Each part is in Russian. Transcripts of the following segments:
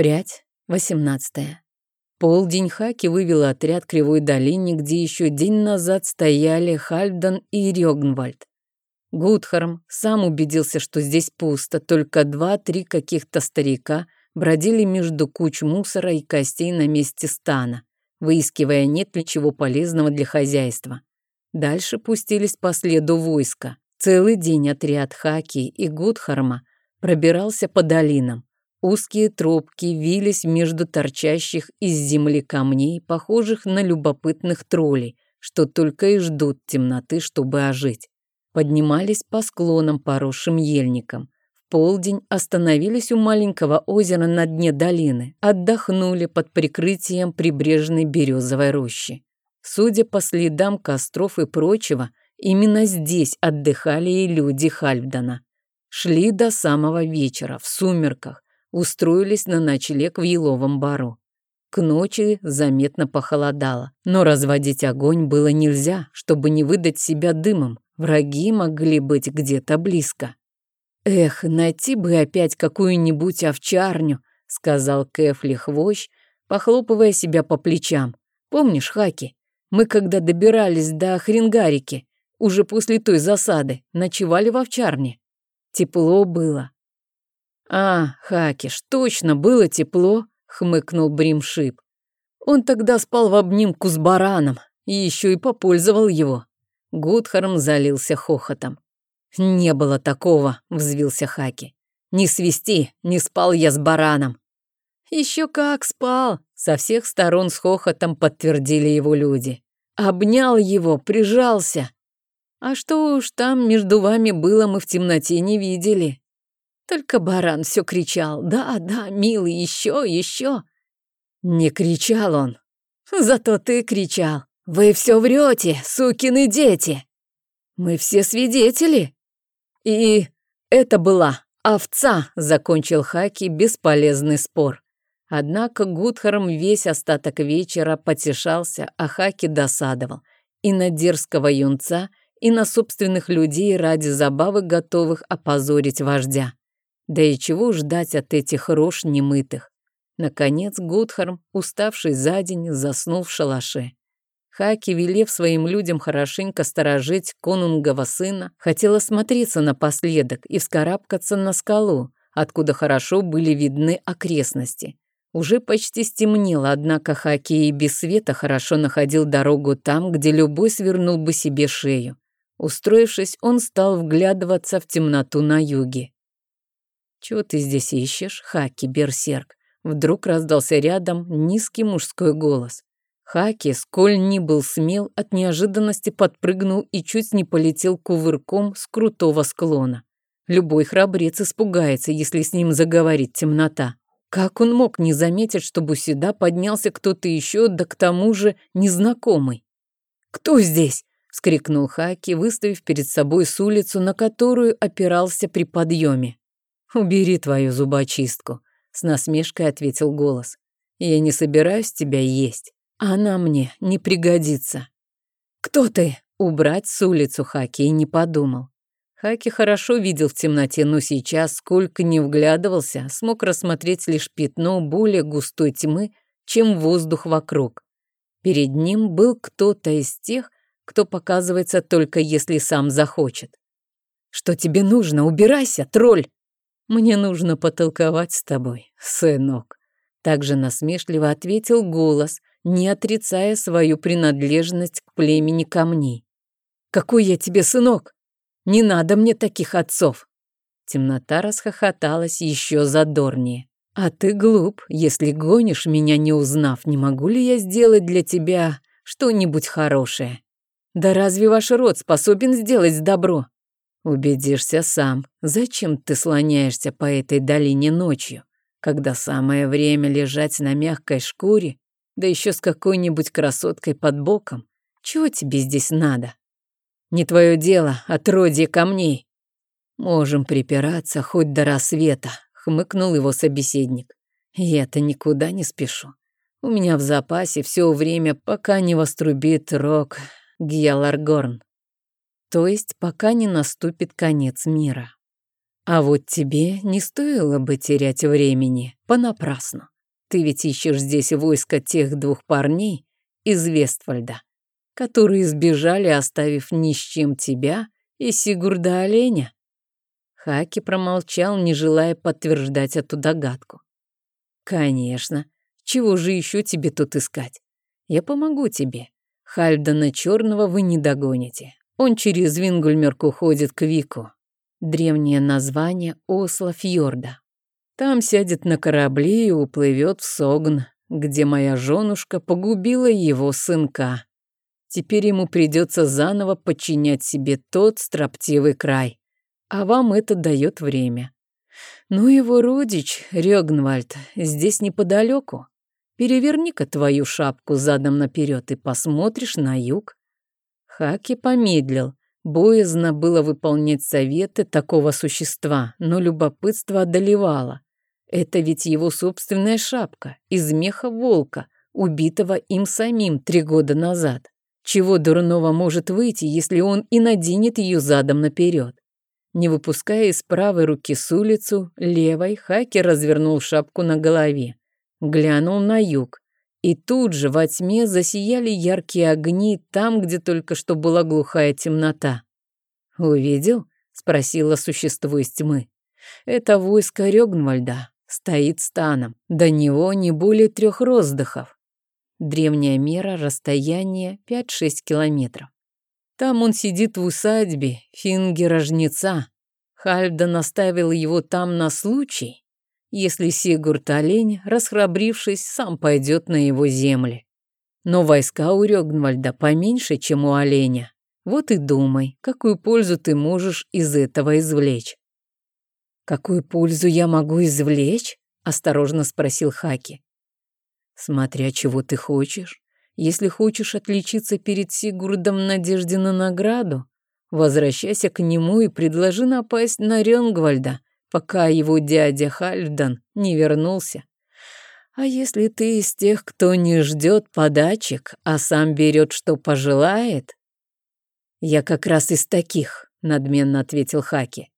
Впрядь, 18. Полдень Хаки вывела отряд Кривой долине, где еще день назад стояли Хальфдан и Рёгнвальд. Гудхарм сам убедился, что здесь пусто, только два-три каких-то старика бродили между куч мусора и костей на месте стана, выискивая, нет ли чего полезного для хозяйства. Дальше пустились по следу войска. Целый день отряд Хаки и Гудхарма пробирался по долинам. Узкие тропки вились между торчащих из земли камней, похожих на любопытных троллей, что только и ждут темноты, чтобы ожить. Поднимались по склонам, поросшим ельником. В полдень остановились у маленького озера на дне долины, отдохнули под прикрытием прибрежной березовой рощи. Судя по следам костров и прочего, именно здесь отдыхали и люди Хальфдана. Шли до самого вечера, в сумерках, устроились на ночлег в еловом бару. К ночи заметно похолодало, но разводить огонь было нельзя, чтобы не выдать себя дымом. Враги могли быть где-то близко. «Эх, найти бы опять какую-нибудь овчарню», — сказал Кэфли хвощ, похлопывая себя по плечам. «Помнишь, Хаки, мы когда добирались до Хрингарики, уже после той засады, ночевали в овчарне. Тепло было, «А, Хакиш, точно, было тепло», — хмыкнул Бримшип. «Он тогда спал в обнимку с бараном и еще и попользовал его». Гудхарм залился хохотом. «Не было такого», — взвился Хаки. «Не свисти, не спал я с бараном». «Еще как спал!» — со всех сторон с хохотом подтвердили его люди. «Обнял его, прижался. А что уж там между вами было, мы в темноте не видели. Только баран все кричал «Да, да, милый, еще, еще!» Не кричал он. Зато ты кричал. «Вы все врете, сукины дети!» Мы все свидетели. И это была овца, закончил Хаки бесполезный спор. Однако Гудхарм весь остаток вечера потешался, а Хаки досадовал. И на дерзкого юнца, и на собственных людей ради забавы готовых опозорить вождя. Да и чего ждать от этих рож немытых? Наконец Гудхарм, уставший за день, заснул в шалаше. Хаки, велев своим людям хорошенько сторожить конунгова сына, хотел осмотреться напоследок и вскарабкаться на скалу, откуда хорошо были видны окрестности. Уже почти стемнело, однако Хаки и без света хорошо находил дорогу там, где любой свернул бы себе шею. Устроившись, он стал вглядываться в темноту на юге. «Чего ты здесь ищешь, Хаки, берсерк?» Вдруг раздался рядом низкий мужской голос. Хаки, сколь ни был смел, от неожиданности подпрыгнул и чуть не полетел кувырком с крутого склона. Любой храбрец испугается, если с ним заговорит темнота. Как он мог не заметить, чтобы сюда поднялся кто-то еще, да к тому же незнакомый? «Кто здесь?» — вскрикнул Хаки, выставив перед собой с улицу, на которую опирался при подъеме. «Убери твою зубочистку», — с насмешкой ответил голос. «Я не собираюсь тебя есть. Она мне не пригодится». «Кто ты?» Убрать с улицу Хаки и не подумал. Хаки хорошо видел в темноте, но сейчас, сколько не вглядывался, смог рассмотреть лишь пятно более густой тьмы, чем воздух вокруг. Перед ним был кто-то из тех, кто показывается только если сам захочет. «Что тебе нужно? Убирайся, тролль!» «Мне нужно потолковать с тобой, сынок», — также насмешливо ответил голос, не отрицая свою принадлежность к племени камней. «Какой я тебе сынок? Не надо мне таких отцов!» Темнота расхохоталась еще задорнее. «А ты глуп, если гонишь меня, не узнав, не могу ли я сделать для тебя что-нибудь хорошее? Да разве ваш род способен сделать добро? Убедишься сам, зачем ты слоняешься по этой долине ночью, когда самое время лежать на мягкой шкуре, да еще с какой-нибудь красоткой под боком. Чего тебе здесь надо? Не твое дело, отродье камней. Можем припираться хоть до рассвета, хмыкнул его собеседник. Я-то никуда не спешу. У меня в запасе все время, пока не вострубит рок Гьяларгорн то есть пока не наступит конец мира. А вот тебе не стоило бы терять времени понапрасну. Ты ведь ищешь здесь войско тех двух парней из Вестфальда, которые сбежали, оставив ни с чем тебя и Сигурда Оленя. Хаки промолчал, не желая подтверждать эту догадку. «Конечно. Чего же еще тебе тут искать? Я помогу тебе. Хальдана Черного вы не догоните. Он через Вингульмерк уходит к Вику. Древнее название Осла Фьорда. Там сядет на корабли и уплывет в Согн, где моя женушка погубила его сынка. Теперь ему придется заново подчинять себе тот строптивый край. А вам это дает время. Ну, его родич, Рёгнвальд, здесь неподалеку. Переверни-ка твою шапку задом наперед и посмотришь на юг. Хаки помедлил. Боязно было выполнять советы такого существа, но любопытство одолевало. Это ведь его собственная шапка из меха волка, убитого им самим три года назад. Чего дурного может выйти, если он и наденет ее задом наперед? Не выпуская из правой руки с улицу, левой Хакер развернул шапку на голове. Глянул на юг. И тут же во тьме засияли яркие огни там, где только что была глухая темнота. «Увидел?» — спросило существо из тьмы. «Это войско Рёгнвальда. Стоит станом. До него не более трех роздыхов. Древняя мера, расстояние 5-6 километров. Там он сидит в усадьбе Фингера-жнеца. Хальда наставил его там на случай, если Сигурд Олень, расхрабрившись, сам пойдет на его земли. Но войска у Рёгнвальда поменьше, чем у оленя. Вот и думай, какую пользу ты можешь из этого извлечь. «Какую пользу я могу извлечь?» — осторожно спросил Хаки. «Смотря чего ты хочешь. Если хочешь отличиться перед Сигурдом надежде на награду, возвращайся к нему и предложи напасть на Рёнгвальда, пока его дядя Хальфдан не вернулся. А если ты из тех, кто не ждет подачек, а сам берет, что пожелает? Я как раз из таких, надменно ответил Хаки.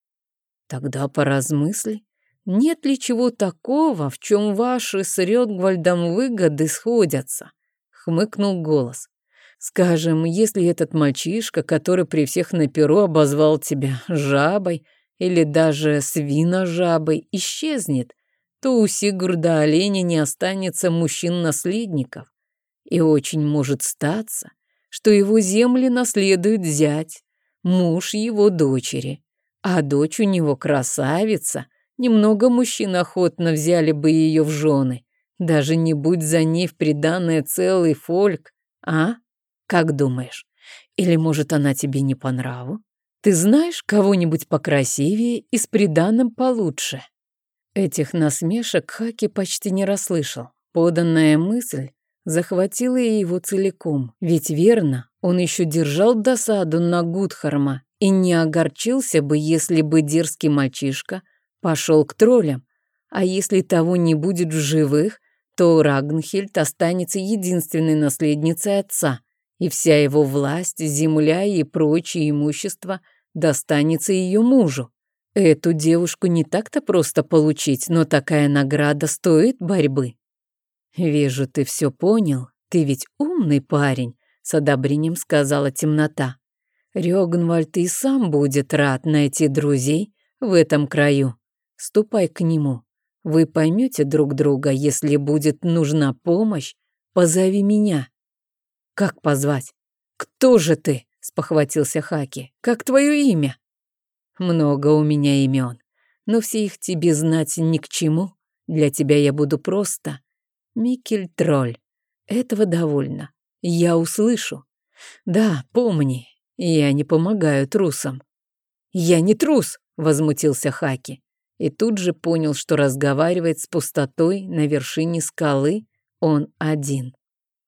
Тогда поразмысли, нет ли чего такого, в чем ваши с Рёнгвальдом выгоды сходятся? хмыкнул голос. Скажем, если этот мальчишка, который при всех на перу обозвал тебя жабой или даже свиножабой, исчезнет, то у Сигурда оленя не останется мужчин-наследников. И очень может статься, что его земли наследует зять, муж его дочери, а дочь у него красавица, немного мужчин охотно взяли бы ее в жены, даже не будь за ней в приданное целый фольк, а? Как думаешь? Или, может, она тебе не по нраву? Ты знаешь кого-нибудь покрасивее и с приданным получше?» Этих насмешек Хаки почти не расслышал. Поданная мысль захватила его целиком. Ведь верно, он еще держал досаду на Гудхарма и не огорчился бы, если бы дерзкий мальчишка пошел к троллям. А если того не будет в живых, то Рагнхильд останется единственной наследницей отца, и вся его власть, земля и прочее имущество достанется ее мужу. Эту девушку не так-то просто получить, но такая награда стоит борьбы. «Вижу, ты все понял. Ты ведь умный парень», — с одобрением сказала темнота. «Рёгнвальд и сам будет рад найти друзей в этом краю. Ступай к нему. Вы поймете друг друга, если будет нужна помощь, позови меня. Как позвать? Кто же ты? спохватился Хаки. Как твое имя? Много у меня имен, но все их тебе знать ни к чему. Для тебя я буду просто Микель Тролль. Этого довольно. Я услышу. Да, помни, я не помогаю трусам. Я не трус, возмутился Хаки и тут же понял, что разговаривает с пустотой на вершине скалы он один.